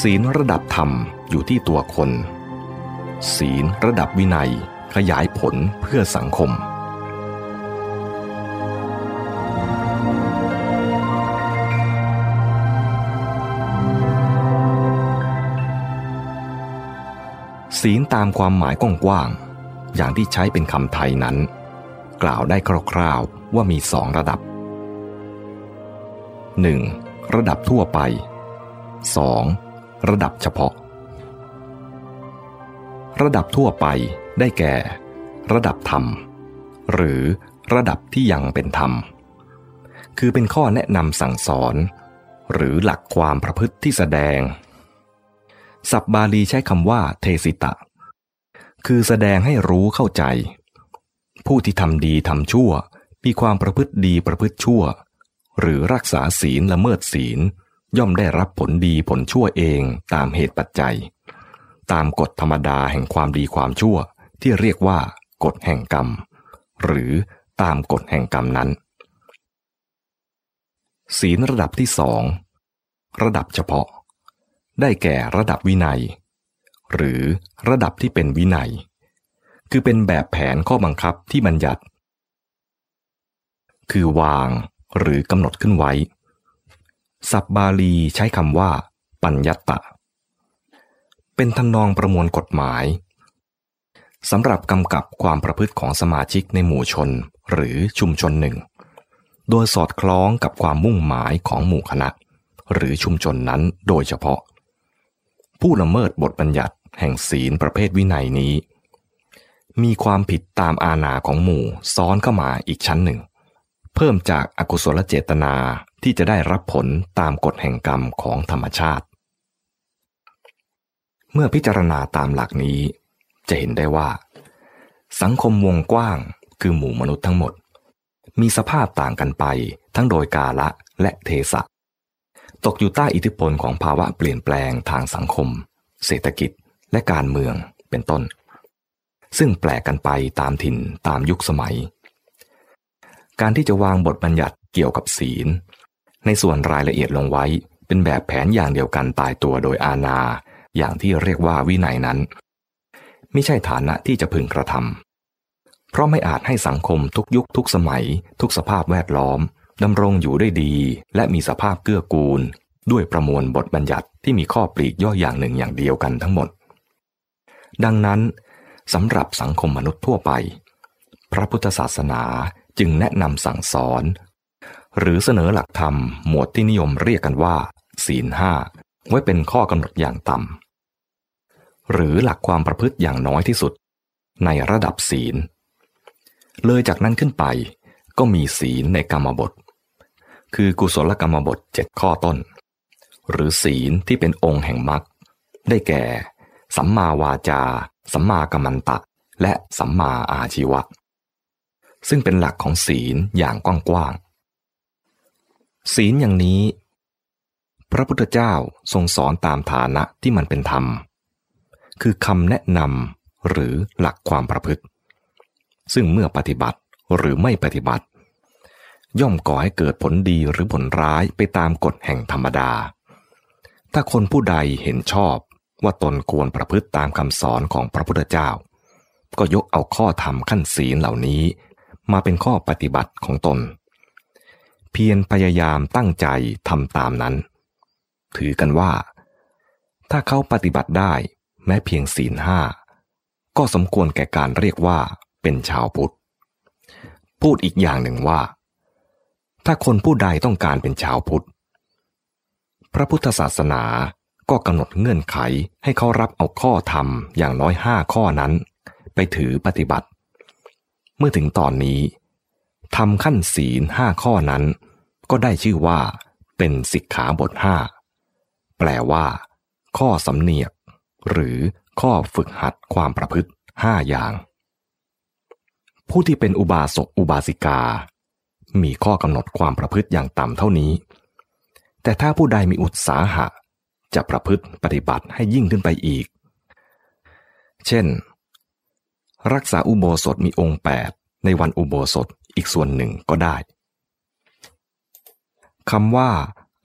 ศีลระดับธรรมอยู่ที่ตัวคน ศีลระดับวินัยขยายผลเพื่อสังคม ศีลตามความหมายกว้างๆอย่างที่ใช้เป็นคำไทยนั้น กล่าวได้คร่าวๆว่ามีสองระดับ 1. ระดับทั่วไป 2. ระดับเฉพาะ ระดับทั่วไปได้แก่ ระดับธรรม หรือระดับที่ยังเป็นธรรม คือเป็นข้อแนะนำสั่งสอน หรือหลักความประพฤติที่แสดงศัพบาลีใช้คำว่าเทสิตะ คือแสดงให้รู้เข้าใจ ผู้ที่ทำดีทำชั่วมีความประพฤติดีประพฤติชั่ว หรือรักษาศีลละเมิดศีล ย่อมได้รับผลดีผลชั่วเองตามเหตุปัจจัย ตามกฎธรรมดาแห่งความดีความชั่วที่เรียกว่ากฎแห่งกรรม หรือตามกฎแห่งกรรมนั้น ศีลระดับที่สองระดับเฉพาะ ได้แก่ระดับวินัย หรือระดับที่เป็นวินัย คือเป็นแบบแผนข้อบังคับที่บัญญัติ คือวางหรือกำหนดขึ้นไว้ ศัพท์บาลีใช้คำว่า ปัญญัตะ เป็นทำนองประมวลกฎหมายสำหรับกำกับความประพฤติของสมาชิกในหมู่ชนหรือชุมชนหนึ่ง โดยสอดคล้องกับความมุ่งหมายของหมู่คณะ หรือชุมชนนั้นโดยเฉพาะ ผู้ละเมิดบทบัญญัติแห่งศีลประเภทวินัยนี้ มีความผิดตามอาณาของหมู่ซ้อนเข้ามาอีกชั้นหนึ่ง เพิ่มจากอากุศลเจตนา ที่จะได้รับผลตามกฎแห่งกรรมของธรรมชาติ เมื่อพิจารณาตามหลักนี้ จะเห็นได้ว่า สังคมวงกว้างคือหมู่มนุษย์ทั้งหมด มีสภาพต่างกันไปทั้งโดยกาละและเทศะ ตกอยู่ใต้อิทธิพลของภาวะเปลี่ยนแปลงทางสังคม เศรษฐกิจและการเมืองเป็นต้น ซึ่งแปลกกันไปตามถิ่นตามยุคสมัย การที่จะวางบทบัญญัติเกี่ยวกับศีล ในส่วนรายละเอียดลงไว้ เป็นแบบแผนอย่างเดียวกันตายตัวโดยอาณา อย่างที่เรียกว่าวินัยนั้น ไม่ใช่ฐานะที่จะพึงกระทำเพราะไม่อาจให้สังคมทุกยุคทุกสมัย ทุกสภาพแวดล้อมดำรงอยู่ได้ดี และมีสภาพเกื้อกูล ด้วยประมวลบทบัญญัติที่มีข้อปลีกย่อยอย่างหนึ่งอย่างเดียวกันทั้งหมด ดังนั้นสำหรับสังคมมนุษย์ทั่วไป พระพุทธศาสนาจึงแนะนำสั่งสอน หรือเสนอหลักธรรมหมวดที่นิยมเรียกกันว่า ศีลห้าไว้เป็นข้อกำหนดอย่างต่ำหรือหลักความประพฤติอย่างน้อยที่สุด ในระดับศีล เลยจากนั้นขึ้นไปก็มีศีลในกรรมบท คือกุศลกรรมบทเจ็ดข้อต้น หรือศีลที่เป็นองค์แห่งมรรคได้แก่ สัมมาวาจา สัมมากัมมันตะ และสัมมาอาชีวะ ซึ่งเป็นหลักของศีลอย่างกว้าง ศีลอย่างนี้ พระพุทธเจ้าทรงสอนตามฐานะที่มันเป็นธรรม คือคำแนะนำหรือหลักความประพฤติ ซึ่งเมื่อปฏิบัติหรือไม่ปฏิบัติ ย่อมก่อให้เกิดผลดีหรือผลร้ายไปตามกฎแห่งธรรมดา ถ้าคนผู้ใดเห็นชอบว่าตนควรประพฤติตามคำสอนของพระพุทธเจ้า ก็ยกเอาข้อธรรมขั้นศีลเหล่านี้ มาเป็นข้อปฏิบัติของตน เพียรพยายามตั้งใจทำตามนั้น ถือกันว่า ถ้าเขาปฏิบัติได้แม้เพียงศีลห้าก็สมควรแก่การเรียกว่าเป็นชาวพุทธ พูดอีกอย่างหนึ่งว่า ถ้าคนผู้ใดต้องการเป็นชาวพุทธ พระพุทธศาสนาก็กำหนดเงื่อนไขให้เขารับเอาข้อธรรมอย่างน้อยห้าข้อนั้น ไปถือปฏิบัติ เมื่อถึงตอนนี้ ทำขั้นศีลห้าข้อนั้น ก็ได้ชื่อว่า เป็นสิกขาบทห้าแปลว่า ข้อสำเนียก หรือข้อฝึกหัดความประพฤติห้าอย่าง ผู้ที่เป็นอุบาสกอุบาสิกา มีข้อกำหนดความประพฤติอย่างต่ำเท่านี้ แต่ถ้าผู้ใดมีอุตสาหะ จะประพฤติปฏิบัติให้ยิ่งขึ้นไปอีก เช่น รักษาอุโบสถมีองค์แปดในวันอุโบสถ อีกส่วนหนึ่งก็ได้คำว่า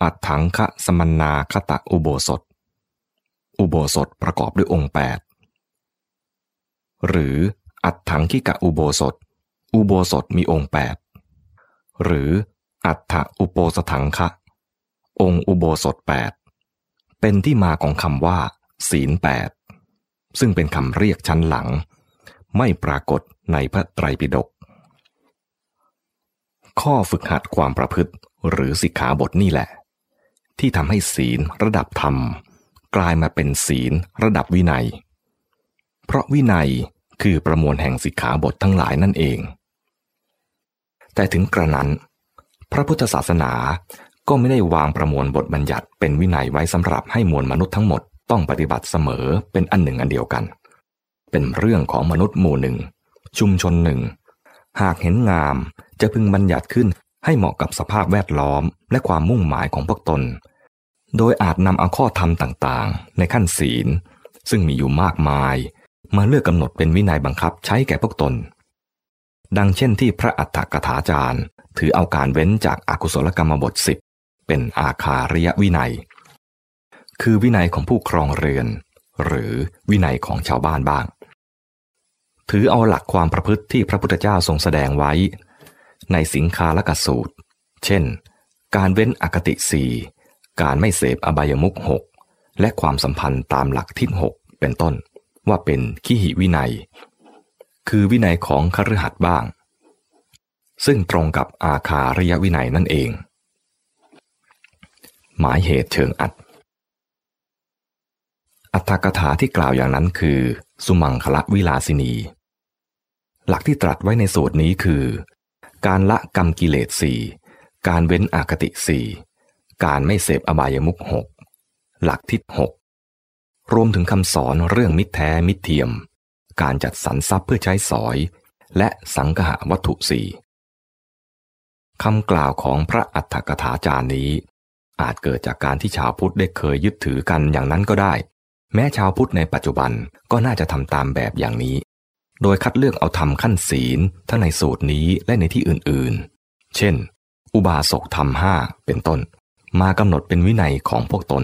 อัตถังคะสมนาคตะอุโบสถ อุโบสถประกอบด้วยองค์ 8 หรืออัตถังคิกะอุโบสถ อุโบสถมีองค์ 8 หรืออัตถอุโปสถังคะ องค์อุโบสถ 8 เป็นที่มาของคำว่า ศีล 8 ซึ่งเป็นคำเรียกชั้นหลัง ไม่ปรากฏในพระไตรปิฎก ข้อฝึกหัดความประพฤติ หรือสิกขาบทนี่แหละ ที่ทำให้ศีลระดับธรรม กลายมาเป็นศีลระดับวินัย เพราะวินัยคือประมวลแห่งสิกขาบททั้งหลายนั่นเอง แต่ถึงกระนั้น พระพุทธศาสนาก็ไม่ได้วางประมวลบทบัญญัติเป็นวินัยไว้สำหรับให้มวลมนุษย์ทั้งหมดต้องปฏิบัติเสมอเป็นอันหนึ่งอันเดียวกัน เป็นเรื่องของมนุษย์หมู่หนึ่ง ชุมชนหนึ่ง หากเห็นงาม จะพึงบัญญัติขึ้นให้เหมาะกับสภาพแวดล้อมและความมุ่งหมายของพวกตน โดยอาจนำเอาข้อธรรมต่างๆ ในขั้นศีล ซึ่งมีอยู่มากมาย มาเลือกกำหนดเป็นวินัยบังคับใช้แก่พวกตน ดังเช่นที่พระอัฏฐกถาจารย์ ถือเอาการเว้นจากอากุศลกรรมบทสิบเป็นอาคาริยวินัย คือวินัยของผู้ครองเรือน หรือวินัยของชาวบ้านบ้าง ถือเอาหลักความประพฤติที่พระพุทธเจ้าทรงแสดงไว้ ในสิงคาลกสูตร เช่น การเว้นอคติสีการไม่เสพอบายมุขหกและความสัมพันธ์ตามหลักทิศหกเป็นต้น ว่าเป็นขีหิวินัย คือวินัยของคฤหัสถ์บ้าง ซึ่งตรงกับอาคาริยวินัยนั่นเอง หมายเหตุเชิงอัดอัตถกถาที่กล่าวอย่างนั้นคือ สุมังคละวิลาสินี หลักที่ตรัสไว้ในสูตรนี้คือ การละกรรมกิเลสสี่การเว้นอคติสี่การไม่เสพอบายมุขหกหลักทิศหกรวมถึงคำสอนเรื่องมิตรแท้มิตรเทียม การจัดสรรทรัพย์เพื่อใช้สอย และสังหะวัตถุสี่คำกล่าวของพระอัฏฐกถาจารย์นี้ อาจเกิดจากการที่ชาวพุทธได้เคยยึดถือกันอย่างนั้นก็ได้ แม้ชาวพุทธในปัจจุบันก็น่าจะทำตามแบบอย่างนี้ โดยคัดเลือกเอาธรรมขั้นศีลทั้งในสูตรนี้และในที่อื่นๆ เช่น อุบาสกธรรมห้าเป็นต้น มากำหนดเป็นวินัยของพวกตน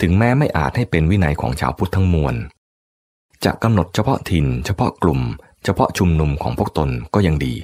ถึงแม้ไม่อาจให้เป็นวินัยของชาวพุทธทั้งมวล จะกำหนดเฉพาะถิ่น เฉพาะกลุ่ม เฉพาะชุมนุมของพวกตนก็ยังดี